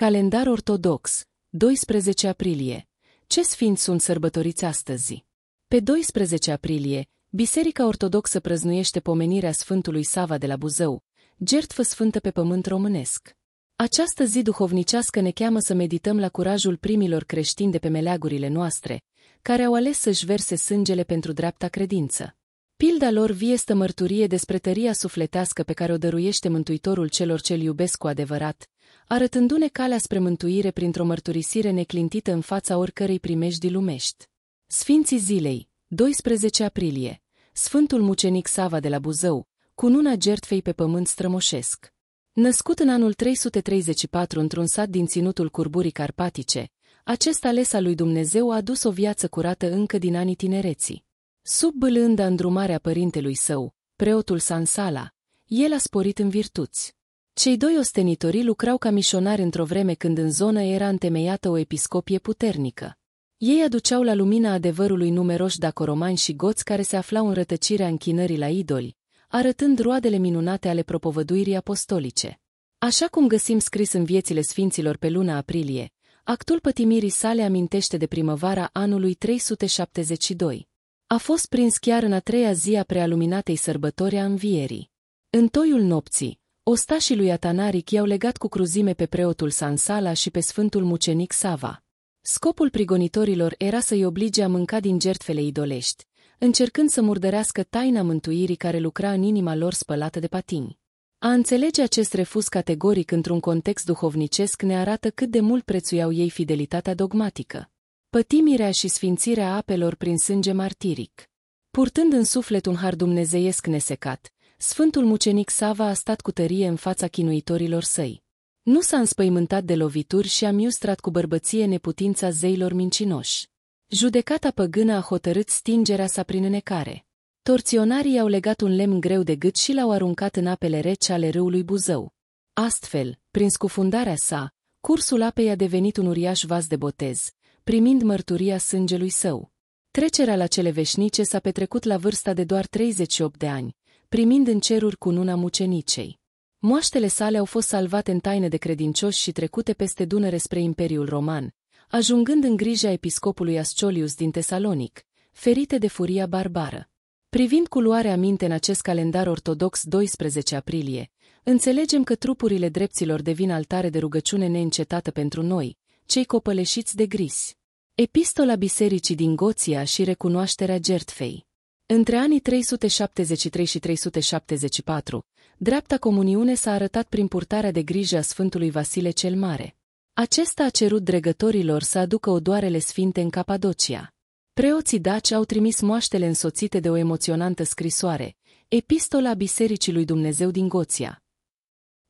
Calendar ortodox, 12 aprilie. Ce sfinți sunt sărbătoriți astăzi? Pe 12 aprilie, Biserica Ortodoxă prăznuiește pomenirea Sfântului Sava de la Buzău, gertfă sfântă pe pământ românesc. Această zi duhovnicească ne cheamă să medităm la curajul primilor creștini de pe meleagurile noastre, care au ales să-și verse sângele pentru dreapta credință. Pilda lor vie este mărturie despre tăria sufletească pe care o dăruiește Mântuitorul celor ce-L iubesc cu adevărat, arătându-ne calea spre mântuire printr-o mărturisire neclintită în fața oricărei primești lumești. Sfinții zilei, 12 aprilie, Sfântul Mucenic Sava de la Buzău, cununa gertfei pe pământ strămoșesc. Născut în anul 334 într-un sat din ținutul curburii carpatice, acest ales al lui Dumnezeu a adus o viață curată încă din anii tinereții. Sub bâlânda îndrumarea părintelui său, preotul Sansala, el a sporit în virtuți. Cei doi ostenitori lucrau ca mișonari într-o vreme când în zonă era întemeiată o episcopie puternică. Ei aduceau la lumina adevărului numeroși dacoromani și goți care se aflau în rătăcirea închinării la idoli, arătând roadele minunate ale propovăduirii apostolice. Așa cum găsim scris în viețile sfinților pe luna aprilie, actul pătimirii sale amintește de primăvara anului 372. A fost prins chiar în a treia zi a prealuminatei sărbători a învierii. În toiul nopții, ostașii lui Atanaric i-au legat cu cruzime pe preotul Sansala și pe sfântul mucenic Sava. Scopul prigonitorilor era să-i oblige a mânca din gertfele idolești, încercând să murdărească taina mântuirii care lucra în inima lor spălată de patini. A înțelege acest refuz categoric într-un context duhovnicesc ne arată cât de mult prețuiau ei fidelitatea dogmatică. Pătimirea și sfințirea apelor prin sânge martiric. Purtând în suflet un har dumnezeiesc nesecat, Sfântul Mucenic Sava a stat cu tărie în fața chinuitorilor săi. Nu s-a înspăimântat de lovituri și a miustrat cu bărbăție neputința zeilor mincinoși. Judecata păgână a hotărât stingerea sa prin înecare. Torționarii au legat un lemn greu de gât și l-au aruncat în apele rece ale râului Buzău. Astfel, prin scufundarea sa, cursul apei a devenit un uriaș vas de botez, primind mărturia sângelui său. Trecerea la cele veșnice s-a petrecut la vârsta de doar 38 de ani, primind în ceruri cununa mucenicei. Moaștele sale au fost salvate în taină de credincioși și trecute peste Dunăre spre Imperiul Roman, ajungând în grija episcopului Ascolius din Tesalonic, ferite de furia barbară. Privind cu luare aminte în acest calendar ortodox 12 aprilie, înțelegem că trupurile drepților devin altare de rugăciune neîncetată pentru noi, cei copăleșiți de grisi. Epistola Bisericii din Goția și recunoașterea gertfei. Între anii 373 și 374, dreapta comuniune s-a arătat prin purtarea de grijă a Sfântului Vasile cel Mare. Acesta a cerut dregătorilor să aducă odoarele sfinte în Capadocia. Preoții daci au trimis moaștele însoțite de o emoționantă scrisoare, Epistola Bisericii lui Dumnezeu din Goția.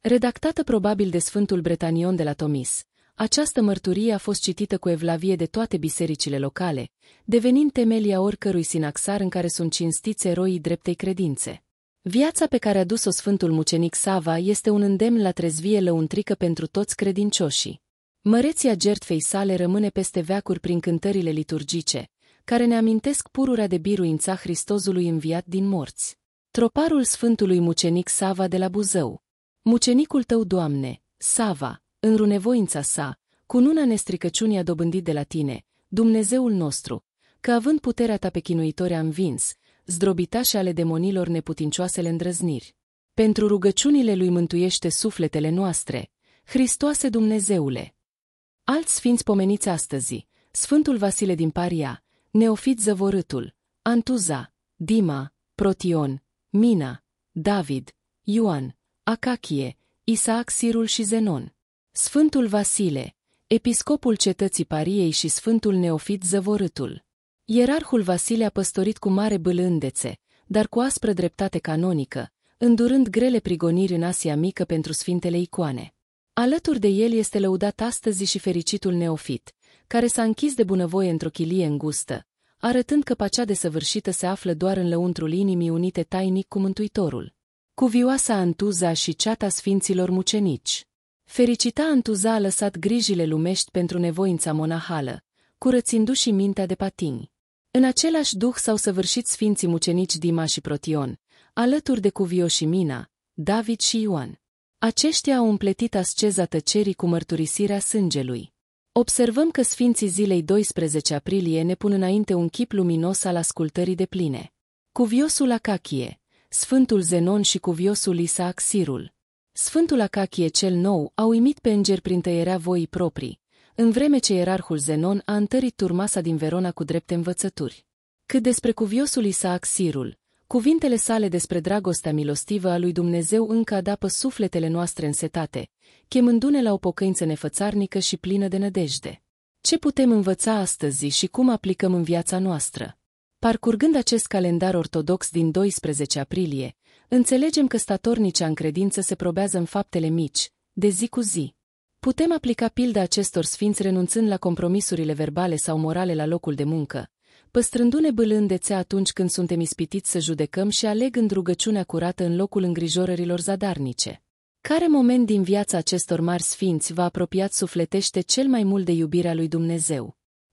Redactată probabil de Sfântul Bretanion de la Tomis, această mărturie a fost citită cu evlavie de toate bisericile locale, devenind temelia oricărui sinaxar în care sunt cinstiți eroii dreptei credințe. Viața pe care a dus-o Sfântul Mucenic Sava este un îndemn la trezvie lăuntrică pentru toți credincioșii. Măreția gertfei sale rămâne peste veacuri prin cântările liturgice, care ne amintesc pururea de biruința Hristozului înviat din morți. Troparul Sfântului Mucenic Sava de la Buzău. Mucenicul tău, Doamne, Sava, în runevoința sa, cu nuna nestricăciunii a dobândit de la tine, Dumnezeul nostru, că având puterea ta pe chinuitori a învins, zdrobitașe ale demonilor neputincioasele îndrăzniri. Pentru rugăciunile lui mântuiește sufletele noastre, Hristoase Dumnezeule. Alți sfinți pomeniți astăzi, Sfântul Vasile din Paria, Neofit Zăvorâtul, Antuza, Dima, Protion, Mina, David, Ioan, Acachie, Isaac Sirul și Zenon. Sfântul Vasile, episcopul cetății Pariei și Sfântul Neofit Zăvorâtul. Ierarhul Vasile a păstorit cu mare bâlândețe, dar cu aspră dreptate canonică, îndurând grele prigoniri în Asia Mică pentru sfintele icoane. Alături de el este lăudat astăzi și fericitul Neofit, care s-a închis de bunăvoie într-o chilie îngustă, arătând că pacea desăvârșită se află doar în lăuntrul inimii unite tainic cu Mântuitorul. Cuvioasa Antuza și ceata sfinților mucenici. Fericita Antuza a lăsat grijile lumești pentru nevoința monahală, curățindu-și mintea de patini. În același duh s-au săvârșit sfinții mucenici Dima și Protion, alături de Cuvio și Mina, David și Ioan. Aceștia au împletit asceza tăcerii cu mărturisirea sângelui. Observăm că Sfinții zilei 12 aprilie ne pun înainte un chip luminos al ascultării de pline. Cuviosul Acachie, Sfântul Zenon și cuviosul Isaac Sirul. Sfântul Acachie cel nou a uimit pe îngeri prin tăierea voii proprii, în vreme ce ierarhul Zenon a întărit turmasa din Verona cu drepte învățături. Cât despre cuviosul Isaac Sirul, cuvintele sale despre dragostea milostivă a lui Dumnezeu încă adapă sufletele noastre însetate, chemându-ne la o pocăință nefățarnică și plină de nădejde. Ce putem învăța astăzi și cum aplicăm în viața noastră? Parcurgând acest calendar ortodox din 12 aprilie, înțelegem că statornicea în credință se probează în faptele mici, de zi cu zi. Putem aplica pilda acestor sfinți renunțând la compromisurile verbale sau morale la locul de muncă, păstrându-ne bâlândețe atunci când suntem ispitiți să judecăm și alegând rugăciunea curată în locul îngrijorărilor zadarnice. Care moment din viața acestor mari sfinți vă apropiat sufletește cel mai mult de iubirea lui Dumnezeu?